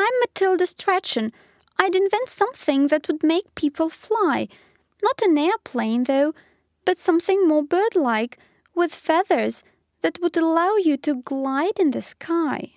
I'm Matilda Strachan. I'd invent something that would make people fly. Not an airplane, though, but something more bird like, with feathers, that would allow you to glide in the sky.